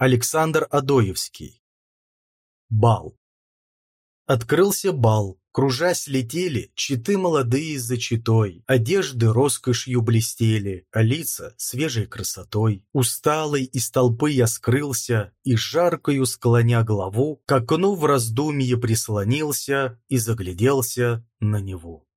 Александр Адоевский. Бал. Открылся бал, кружась летели читы молодые за читой, одежды роскошью блестели, а лица свежей красотой. Усталый из толпы я скрылся и жаркою склоня голову, к окну в раздумье прислонился и загляделся на него.